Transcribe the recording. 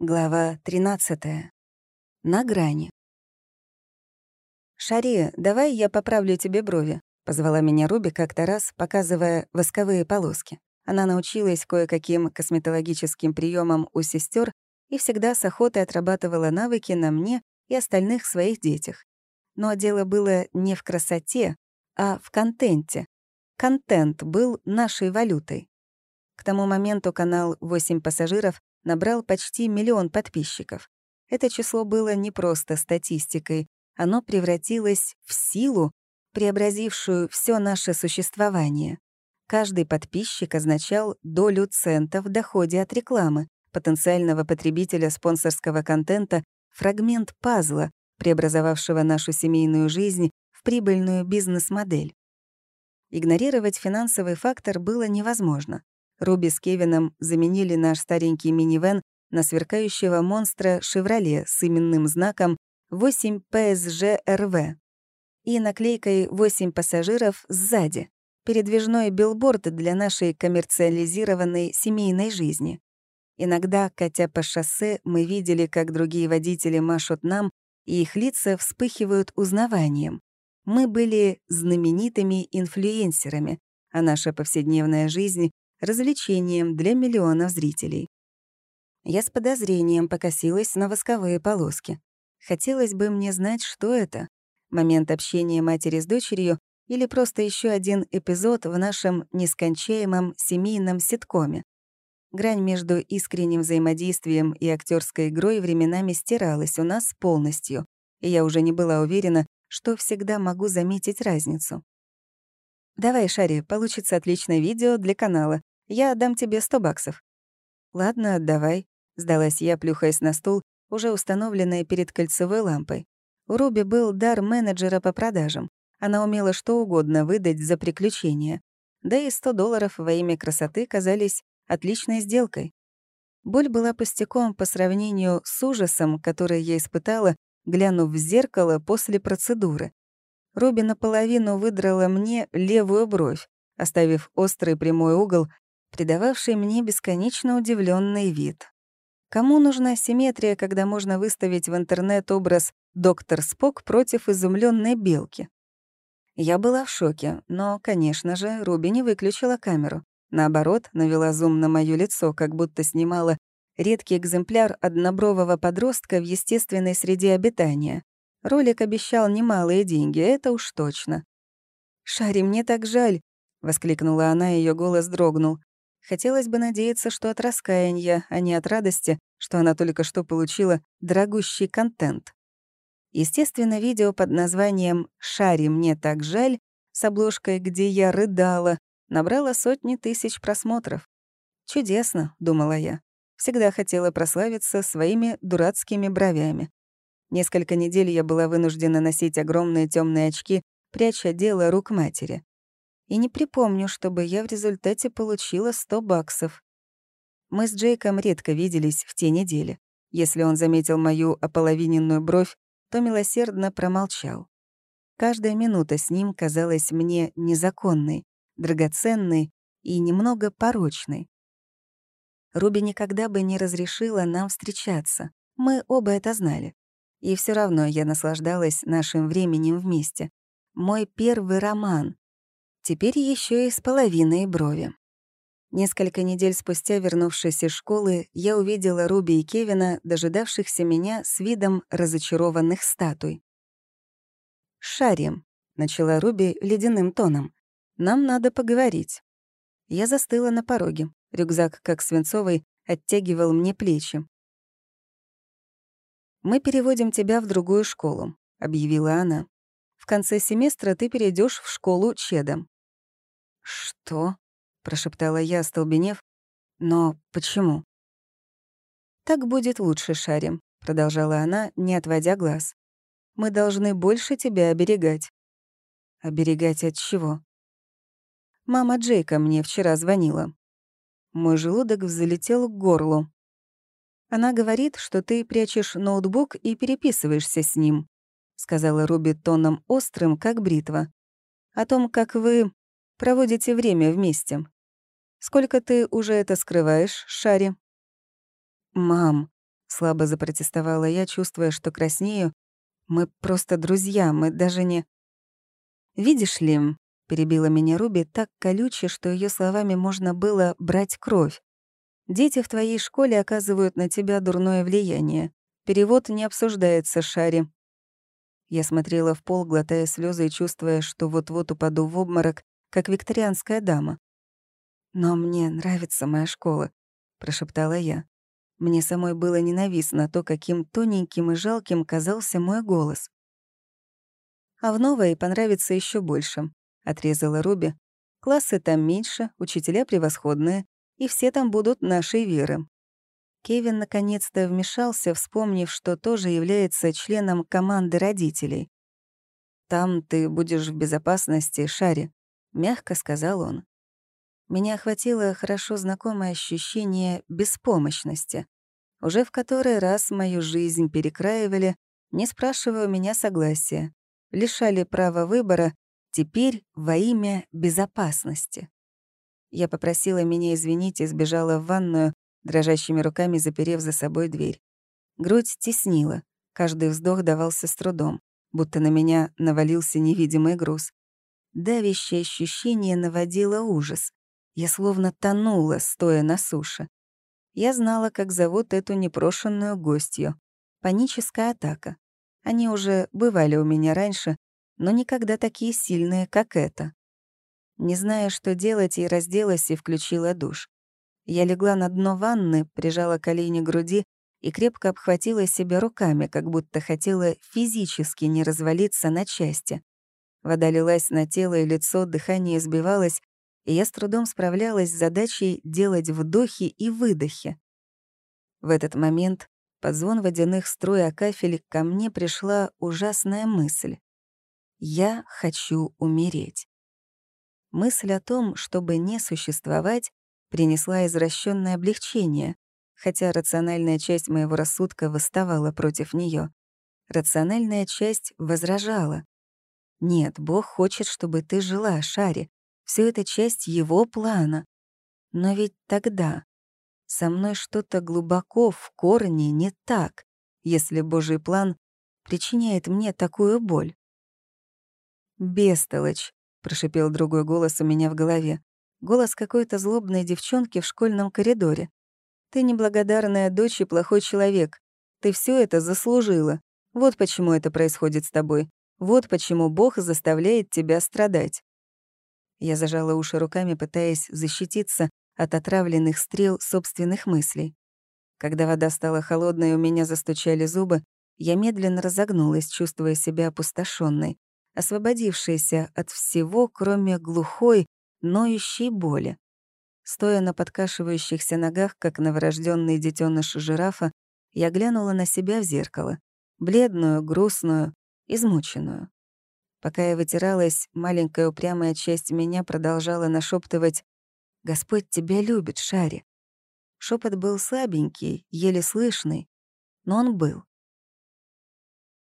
Глава 13. На грани. «Шари, давай я поправлю тебе брови», — позвала меня Руби как-то раз, показывая восковые полоски. Она научилась кое-каким косметологическим приемам у сестер и всегда с охотой отрабатывала навыки на мне и остальных своих детях. Но дело было не в красоте, а в контенте. Контент был нашей валютой. К тому моменту канал «8 пассажиров» набрал почти миллион подписчиков. Это число было не просто статистикой, оно превратилось в силу, преобразившую все наше существование. Каждый подписчик означал долю цента в доходе от рекламы, потенциального потребителя спонсорского контента, фрагмент пазла, преобразовавшего нашу семейную жизнь в прибыльную бизнес-модель. Игнорировать финансовый фактор было невозможно. Руби с Кевином заменили наш старенький минивэн на сверкающего монстра «Шевроле» с именным знаком 8 ПСЖ-РВ и наклейкой «8 пассажиров» сзади. Передвижной билборд для нашей коммерциализированной семейной жизни. Иногда, катя по шоссе, мы видели, как другие водители машут нам, и их лица вспыхивают узнаванием. Мы были знаменитыми инфлюенсерами, а наша повседневная жизнь развлечением для миллионов зрителей. Я с подозрением покосилась на восковые полоски. Хотелось бы мне знать, что это — момент общения матери с дочерью или просто еще один эпизод в нашем нескончаемом семейном ситкоме. Грань между искренним взаимодействием и актерской игрой временами стиралась у нас полностью, и я уже не была уверена, что всегда могу заметить разницу. «Давай, Шари, получится отличное видео для канала. Я отдам тебе 100 баксов». «Ладно, отдавай», — сдалась я, плюхаясь на стул, уже установленной перед кольцевой лампой. У Руби был дар менеджера по продажам. Она умела что угодно выдать за приключения. Да и 100 долларов во имя красоты казались отличной сделкой. Боль была пустяком по сравнению с ужасом, который я испытала, глянув в зеркало после процедуры. Руби наполовину выдрала мне левую бровь, оставив острый прямой угол, придававший мне бесконечно удивленный вид. Кому нужна симметрия, когда можно выставить в интернет образ «Доктор Спок против изумленной белки»? Я была в шоке, но, конечно же, Руби не выключила камеру. Наоборот, навела зум на моё лицо, как будто снимала редкий экземпляр однобрового подростка в естественной среде обитания. Ролик обещал немалые деньги, это уж точно. «Шари, мне так жаль!» — воскликнула она, её голос дрогнул. Хотелось бы надеяться, что от раскаяния, а не от радости, что она только что получила дорогущий контент. Естественно, видео под названием «Шари, мне так жаль» с обложкой, где я рыдала, набрало сотни тысяч просмотров. «Чудесно», — думала я. Всегда хотела прославиться своими дурацкими бровями. Несколько недель я была вынуждена носить огромные темные очки, пряча дело рук матери и не припомню, чтобы я в результате получила 100 баксов. Мы с Джейком редко виделись в те недели. Если он заметил мою ополовиненную бровь, то милосердно промолчал. Каждая минута с ним казалась мне незаконной, драгоценной и немного порочной. Руби никогда бы не разрешила нам встречаться. Мы оба это знали. И все равно я наслаждалась нашим временем вместе. Мой первый роман, Теперь еще и с половиной брови. Несколько недель спустя, вернувшись из школы, я увидела Руби и Кевина, дожидавшихся меня с видом разочарованных статуй. «Шарим», — начала Руби ледяным тоном. «Нам надо поговорить». Я застыла на пороге. Рюкзак, как свинцовый, оттягивал мне плечи. «Мы переводим тебя в другую школу», — объявила она. «В конце семестра ты перейдешь в школу Чеда. «Что?» — прошептала я, столбенев. «Но почему?» «Так будет лучше, Шарим», — продолжала она, не отводя глаз. «Мы должны больше тебя оберегать». «Оберегать от чего?» «Мама Джейка мне вчера звонила». Мой желудок взлетел к горлу. «Она говорит, что ты прячешь ноутбук и переписываешься с ним», — сказала Руби тоном острым, как бритва. «О том, как вы проводите время вместе. Сколько ты уже это скрываешь, Шари?» «Мам», — Слабо запротестовала я, чувствуя, что краснею. «Мы просто друзья, мы даже не...» «Видишь ли, перебила меня Руби так колюче, что ее словами можно было брать кровь. Дети в твоей школе оказывают на тебя дурное влияние. Перевод не обсуждается, Шари. Я смотрела в пол, глотая слезы и чувствуя, что вот-вот упаду в обморок, как викторианская дама. «Но мне нравится моя школа», — прошептала я. Мне самой было ненавистно то, каким тоненьким и жалким казался мой голос. А в новой понравится еще больше отрезала Руби. «Классы там меньше, учителя превосходные, и все там будут нашей веры». Кевин наконец-то вмешался, вспомнив, что тоже является членом команды родителей. «Там ты будешь в безопасности, Шаре», — мягко сказал он. Меня охватило хорошо знакомое ощущение беспомощности. Уже в который раз мою жизнь перекраивали, не спрашивая у меня согласия, лишали права выбора Теперь во имя безопасности. Я попросила меня извинить и сбежала в ванную, дрожащими руками заперев за собой дверь. Грудь теснила, каждый вздох давался с трудом, будто на меня навалился невидимый груз. Давящее ощущение наводило ужас. Я словно тонула, стоя на суше. Я знала, как зовут эту непрошенную гостью. Паническая атака. Они уже бывали у меня раньше, но никогда такие сильные, как это. Не зная, что делать, и разделась и включила душ. Я легла на дно ванны, прижала колени к груди и крепко обхватила себя руками, как будто хотела физически не развалиться на части. Вода лилась на тело и лицо, дыхание сбивалось, и я с трудом справлялась с задачей делать вдохи и выдохи. В этот момент под звон водяных струй о кафель ко мне пришла ужасная мысль. «Я хочу умереть». Мысль о том, чтобы не существовать, принесла извращенное облегчение, хотя рациональная часть моего рассудка восставала против нее. Рациональная часть возражала. «Нет, Бог хочет, чтобы ты жила, Шаре. Все это часть его плана. Но ведь тогда со мной что-то глубоко в корне не так, если Божий план причиняет мне такую боль. «Бестолочь», — прошипел другой голос у меня в голове. Голос какой-то злобной девчонки в школьном коридоре. «Ты неблагодарная дочь и плохой человек. Ты все это заслужила. Вот почему это происходит с тобой. Вот почему Бог заставляет тебя страдать». Я зажала уши руками, пытаясь защититься от отравленных стрел собственных мыслей. Когда вода стала холодной у меня застучали зубы, я медленно разогнулась, чувствуя себя опустошенной освободившаяся от всего, кроме глухой, ноющей боли. Стоя на подкашивающихся ногах, как новорожденный детеныш жирафа, я глянула на себя в зеркало, бледную, грустную, измученную. Пока я вытиралась, маленькая упрямая часть меня продолжала нашептывать «Господь тебя любит, Шари». Шепот был слабенький, еле слышный, но он был.